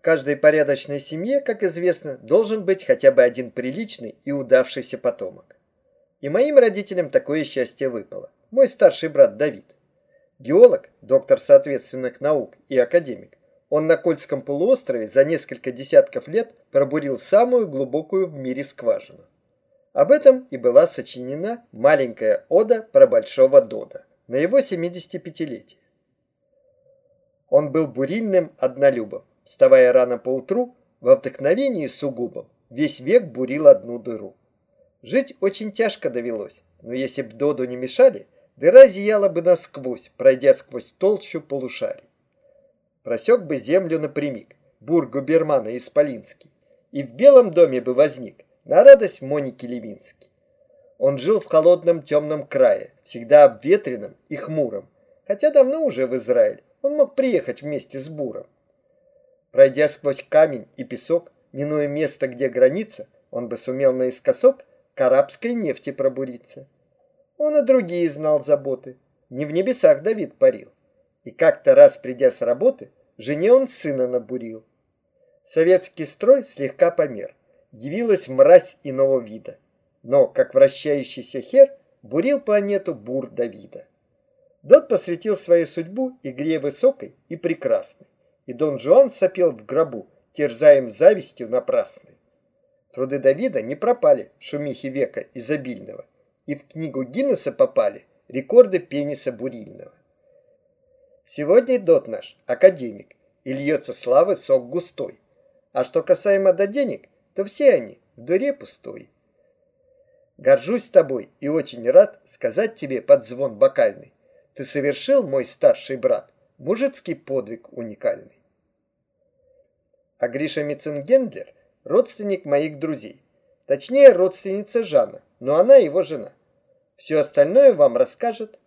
В каждой порядочной семье, как известно, должен быть хотя бы один приличный и удавшийся потомок. И моим родителям такое счастье выпало. Мой старший брат Давид. Геолог, доктор соответственных наук и академик, он на Кольском полуострове за несколько десятков лет пробурил самую глубокую в мире скважину. Об этом и была сочинена маленькая ода про Большого Дода на его 75-летие. Он был бурильным однолюбом, вставая рано поутру, в вдохновении сугубом, весь век бурил одну дыру. Жить очень тяжко довелось, но если б Доду не мешали, дыра зияла бы насквозь, пройдя сквозь толщу полушарий. Просек бы землю напрямик, бур губермана Исполинский, и в Белом доме бы возник, на радость Моники Левинский. Он жил в холодном темном крае, всегда обветренном и хмуром, хотя давно уже в Израиль, он мог приехать вместе с Буром. Пройдя сквозь камень и песок, минуя место, где граница, он бы сумел наискосок к арабской нефти пробуриться. Он и другие знал заботы. Не в небесах Давид парил. И как-то раз, придя с работы, жене он сына набурил. Советский строй слегка помер. Явилась мразь иного вида. Но, как вращающийся хер, бурил планету бур Давида. Дот посвятил свою судьбу игре высокой и прекрасной, и Дон Жуан сопел в гробу, терзаем завистью напрасной. Труды Давида не пропали в шумихе века изобильного, и в книгу Гиннесса попали рекорды пениса бурильного. Сегодня Дот наш академик, и льется славы сок густой. А что касаемо до денег, то все они в дуре пустой. Горжусь тобой и очень рад сказать тебе под звон бокальный, ты совершил, мой старший брат, мужицкий подвиг уникальный. А Гриша Митценгендлер – родственник моих друзей. Точнее, родственница Жана, но она его жена. Все остальное вам расскажет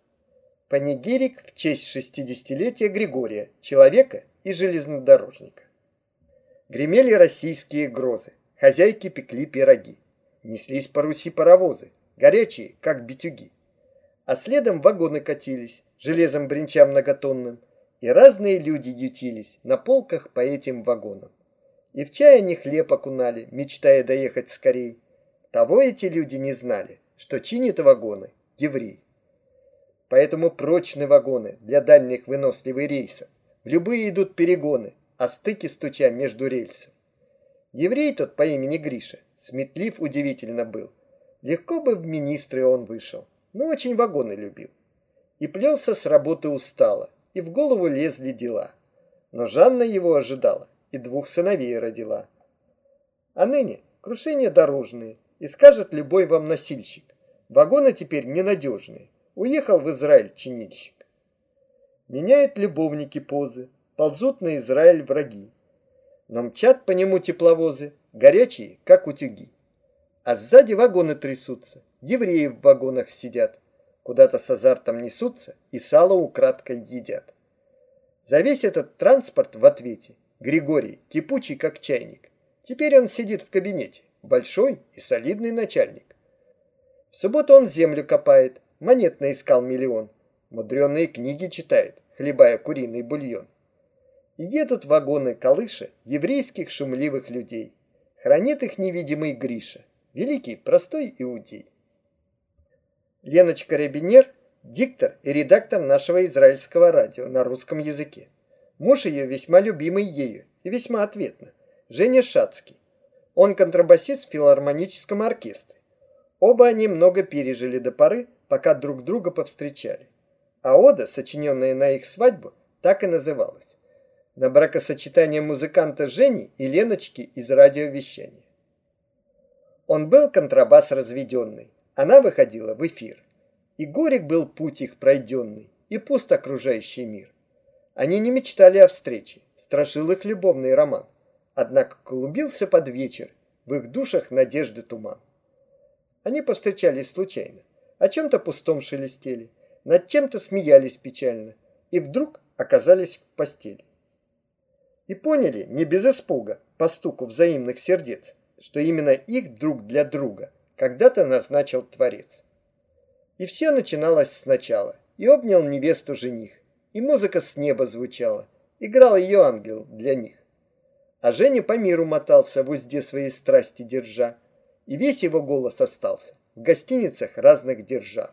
панигирик в честь 60-летия Григория, человека и железнодорожника. Гремели российские грозы, хозяйки пекли пироги. Неслись по Руси паровозы, горячие, как битюги а следом вагоны катились, железом бренча многотонным, и разные люди ютились на полках по этим вагонам. И в чай они хлеб окунали, мечтая доехать скорей. Того эти люди не знали, что чинит вагоны еврей. Поэтому прочны вагоны для дальних выносливых рейсов. В любые идут перегоны, а стыки стуча между рельсов. Еврей тот по имени Гриша, сметлив удивительно был. Легко бы в министры он вышел но очень вагоны любил. И плелся с работы устало, и в голову лезли дела. Но Жанна его ожидала и двух сыновей родила. А ныне крушения дорожные, и скажет любой вам носильщик. Вагоны теперь ненадежные, уехал в Израиль чинильщик. Меняют любовники позы, ползут на Израиль враги. Но мчат по нему тепловозы, горячие, как утюги. А сзади вагоны трясутся, евреи в вагонах сидят, куда-то с азартом несутся и сало украдкой едят. За весь этот транспорт в ответе Григорий кипучий как чайник. Теперь он сидит в кабинете, большой и солидный начальник. В субботу он землю копает, монет наискал миллион, мудреные книги читает, хлебая куриный бульон. И едут вагоны колыша еврейских шумливых людей. Хранит их невидимый Гриша, великий простой иудей. Леночка Ребенер – диктор и редактор нашего израильского радио на русском языке. Муж ее весьма любимый ею и весьма ответно – Женя Шацкий. Он контрабасист в филармоническом оркестре. Оба они много пережили до поры, пока друг друга повстречали. А ода, сочиненная на их свадьбу, так и называлась. На бракосочетание музыканта Жени и Леночки из радиовещания. Он был контрабас разведенный, она выходила в эфир. И горек был путь их пройденный, и пуст окружающий мир. Они не мечтали о встрече, страшил их любовный роман. Однако клубился под вечер, в их душах надежды туман. Они повстречались случайно, о чем-то пустом шелестели, над чем-то смеялись печально, и вдруг оказались в постели. И поняли, не без испуга, по стуку взаимных сердец, что именно их друг для друга когда-то назначил Творец. И все начиналось сначала, и обнял невесту жених, и музыка с неба звучала, играл ее ангел для них. А Женя по миру мотался, в узде своей страсти держа, и весь его голос остался в гостиницах разных держав.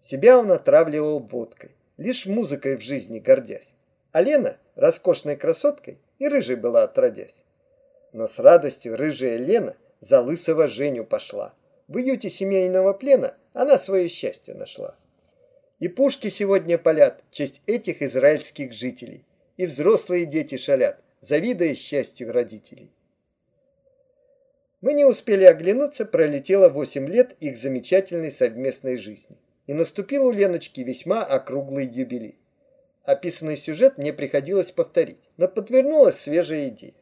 Себя он отравливал водкой, лишь музыкой в жизни гордясь. А Лена роскошной красоткой и рыжей была отродясь. Но с радостью рыжая Лена за лысого Женю пошла. В уюте семейного плена она свое счастье нашла. И пушки сегодня палят в честь этих израильских жителей, и взрослые дети шалят, завидуя счастью родителей. Мы не успели оглянуться, пролетело восемь лет их замечательной совместной жизни. И наступил у Леночки весьма округлый юбилей. Описанный сюжет мне приходилось повторить, но подвернулась свежая идея.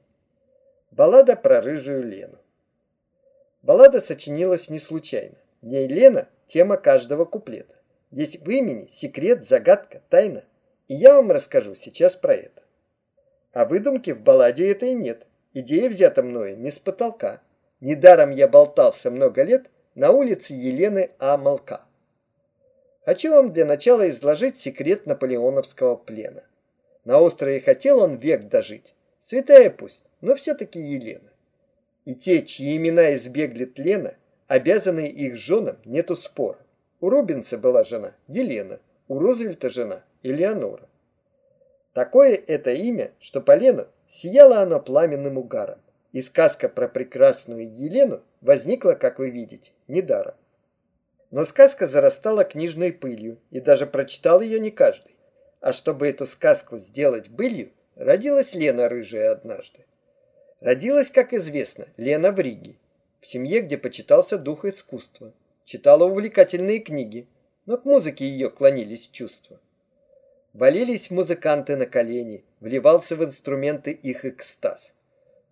Баллада про рыжую Лену. Баллада сочинилась не случайно. В ней Лена – тема каждого куплета. Здесь в имени секрет, загадка, тайна. И я вам расскажу сейчас про это. А выдумки в балладе этой нет. Идея взята мною не с потолка. Недаром я болтался много лет на улице Елены А. Малка. Хочу вам для начала изложить секрет наполеоновского плена. На острове хотел он век дожить. Святая пусть, но все-таки Елена. И те, чьи имена избегли тлена, обязаны их женам, нету спора. У Рубинса была жена Елена, у Рузвельта жена Элеонора. Такое это имя, что по Лену сияло оно пламенным угаром. И сказка про прекрасную Елену возникла, как вы видите, недаром. Но сказка зарастала книжной пылью, и даже прочитал ее не каждый. А чтобы эту сказку сделать былью, родилась Лена Рыжая однажды. Родилась, как известно, Лена в Риге, в семье, где почитался дух искусства. Читала увлекательные книги, но к музыке ее клонились чувства. Валились музыканты на колени, вливался в инструменты их экстаз.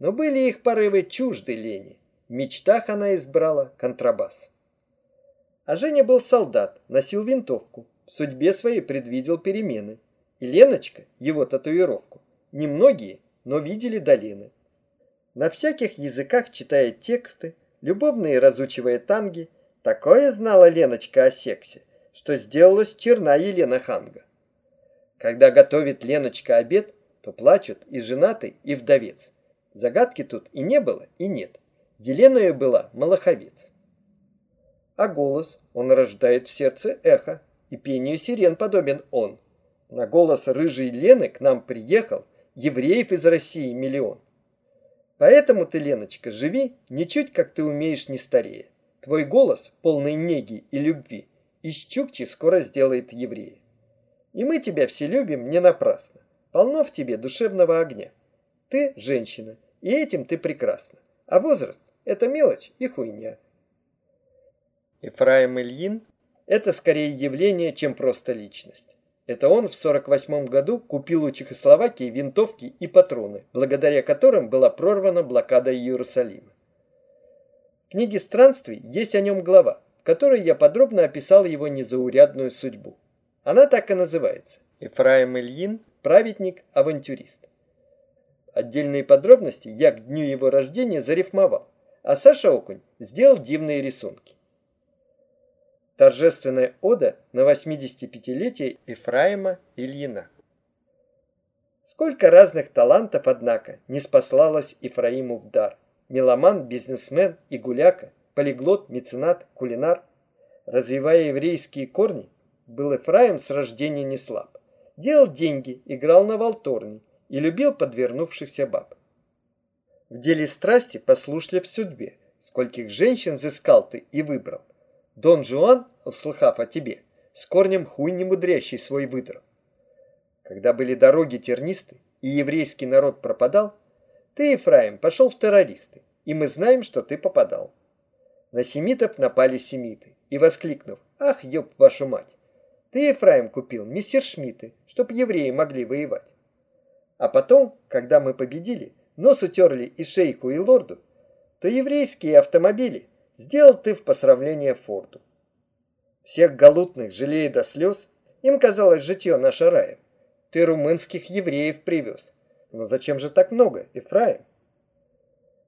Но были их порывы чужды лени. В мечтах она избрала контрабас. А Женя был солдат, носил винтовку, в судьбе своей предвидел перемены. И Леночка, его татуировку, немногие, но видели долины. На всяких языках читая тексты, любовные разучивая танги, такое знала Леночка о сексе, что сделалась черна Елена Ханга. Когда готовит Леночка обед, то плачут и женатый, и вдовец. Загадки тут и не было, и нет. Еленою была Малаховец. А голос он рождает в сердце эхо, и пению сирен подобен он. На голос рыжей Лены к нам приехал евреев из России миллион. Поэтому ты, Леночка, живи ничуть, как ты умеешь, не старее. Твой голос, полный неги и любви, из Чукчи скоро сделает еврея. И мы тебя все любим не напрасно. Полно в тебе душевного огня. Ты женщина, и этим ты прекрасна. А возраст – это мелочь и хуйня. Ефраим Ильин – это скорее явление, чем просто личность. Это он в 48 году купил у Чехословакии винтовки и патроны, благодаря которым была прорвана блокада Иерусалима. Книге странствий есть о нем глава, в которой я подробно описал его незаурядную судьбу. Она так и называется – Ефраим Ильин, праведник-авантюрист. Отдельные подробности я к дню его рождения зарифмовал, а Саша Окунь сделал дивные рисунки. Торжественная ода на 85-летие Ефраима Ильина. Сколько разных талантов, однако, не спаслалось Ефраиму в дар. Меломан, бизнесмен и гуляка, полиглот, меценат, кулинар. Развивая еврейские корни, был Ефраим с рождения не слаб. Делал деньги, играл на валторне, и любил подвернувшихся баб. В деле страсти послушлив судьбе, скольких женщин взыскал ты и выбрал. Дон Жуан, услыхав о тебе, с корнем хуй не мудрящий свой выдрал. Когда были дороги тернисты, и еврейский народ пропадал, ты, Ефраим, пошел в террористы, и мы знаем, что ты попадал. На семитов напали семиты, и воскликнув, ах, ёб вашу мать, ты, Ефраим, купил мистер Шмидты, чтоб евреи могли воевать. А потом, когда мы победили, нос утерли и шейху, и лорду, то еврейские автомобили сделал ты в посрамление форту. Всех галутных, жалея до слез, им казалось житье наше раем. Ты румынских евреев привез. Но зачем же так много, Ефраим?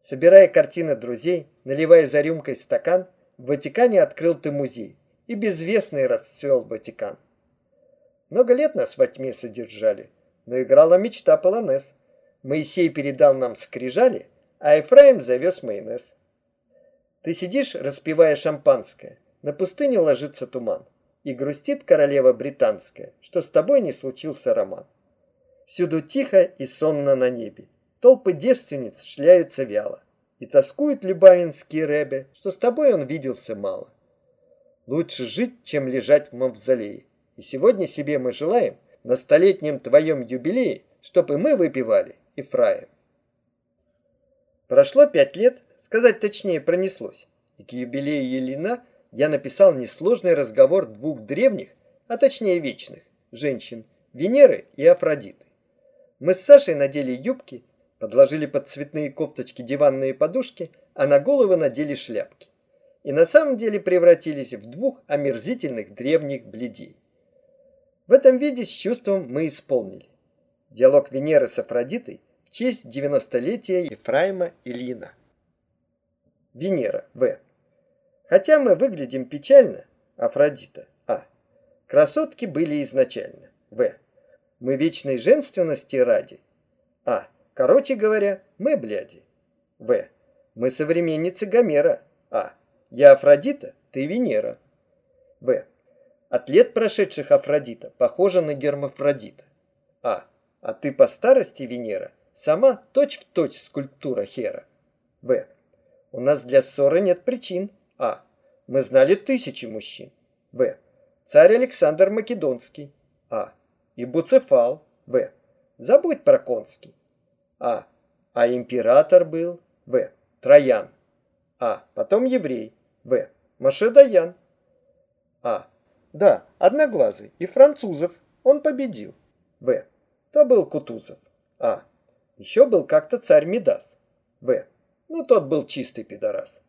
Собирая картины друзей, наливая за рюмкой стакан, в Ватикане открыл ты музей, и безвестный расцвел Ватикан. Много лет нас во тьме содержали, но играла мечта полонез. Моисей передал нам скрижали, а Ефраим завез майонез. Ты сидишь, распивая шампанское, на пустыне ложится туман, и грустит королева британская, что с тобой не случился роман. Всюду тихо и сонно на небе, толпы девственниц шляются вяло, и тоскует любавинский Ребе, что с тобой он виделся мало. Лучше жить, чем лежать в мавзолее, и сегодня себе мы желаем на столетнем твоем юбилее, чтоб и мы выпивали, и фраем. Прошло пять лет, сказать точнее пронеслось, и к юбилею Елена я написал несложный разговор двух древних, а точнее вечных, женщин, Венеры и Афродиты. Мы с Сашей надели юбки, подложили под цветные кофточки диванные подушки, а на головы надели шляпки. И на самом деле превратились в двух омерзительных древних бледей. В этом виде с чувством мы исполнили. Диалог Венеры с Афродитой в честь 90-летия Ефраима Ильина. Венера, В. Хотя мы выглядим печально, Афродита, А. Красотки были изначально, В. Мы вечной женственности ради, А. Короче говоря, мы бляди, В. Мы современницы Гомера, А. Я Афродита, ты Венера, В. От лет прошедших Афродита похожа на Гермафродита, А. А ты по старости, Венера, сама точь-в-точь точь скульптура Хера. В. У нас для ссоры нет причин. А. Мы знали тысячи мужчин. В. Царь Александр Македонский. А. И Буцефал. В. Забудь про Конский. А. А император был. В. Троян. А. Потом еврей. В. Машедаян. А. Да, одноглазый. И французов. Он победил. В. То был Кутузов. А. Еще был как-то царь Мидас. В. Ну, тот был чистый пидорас.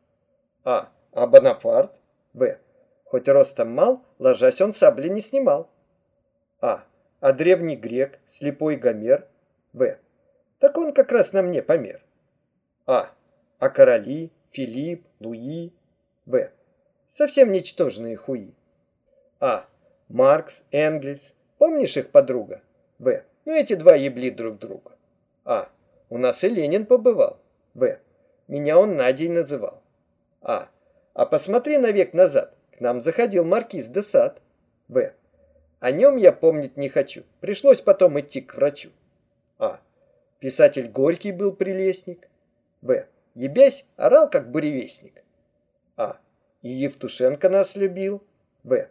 А. А Бонапарт? В. Хоть ростом мал, ложась он сабли не снимал. А. А древний грек, слепой Гомер? В. Так он как раз на мне помер. А. А короли, Филипп, Луи? В. Совсем ничтожные хуи. А. Маркс, Энгельс. Помнишь их подруга? В. Ну, эти два ебли друг друга. А. У нас и Ленин побывал. В. Меня он Надей называл. А. А посмотри на век назад. К нам заходил маркиз де Сад. В. О нем я помнить не хочу. Пришлось потом идти к врачу. А. Писатель Горький был прелестник. В. Ебясь, орал как буревестник. А. И Евтушенко нас любил. В.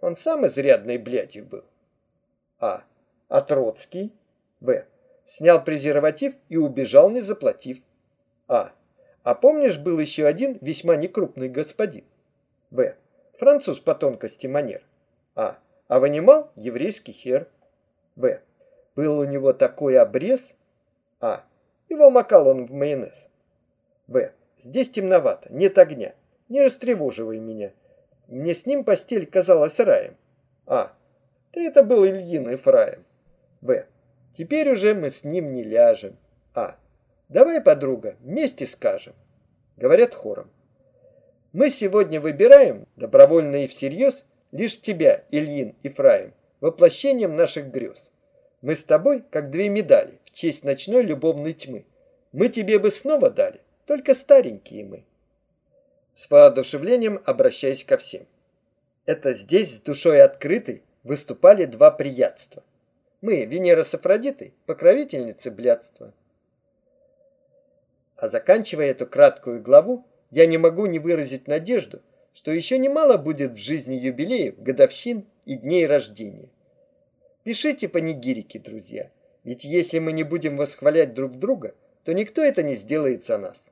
Он сам изрядной блядью был. А. А Троцкий? В. Снял презерватив и убежал, не заплатив. А. А помнишь, был еще один весьма некрупный господин? В. Француз по тонкости манер. А. А вынимал еврейский хер. В. Был у него такой обрез. А. Его макал он в майонез. В. Здесь темновато, нет огня. Не растревоживай меня. Мне с ним постель казалась раем. А. Да это был Ильин Ефраим. В. Теперь уже мы с ним не ляжем. А. Давай, подруга, вместе скажем. Говорят хором. Мы сегодня выбираем, добровольно и всерьез, лишь тебя, Ильин Ифраим, воплощением наших грез. Мы с тобой, как две медали, в честь ночной любовной тьмы. Мы тебе бы снова дали, только старенькие мы. С воодушевлением обращаясь ко всем. Это здесь с душой открытой выступали два приятства. Мы, Венера с покровительницы блядства. А заканчивая эту краткую главу, я не могу не выразить надежду, что еще немало будет в жизни юбилеев, годовщин и дней рождения. Пишите панигирики, друзья, ведь если мы не будем восхвалять друг друга, то никто это не сделает за нас.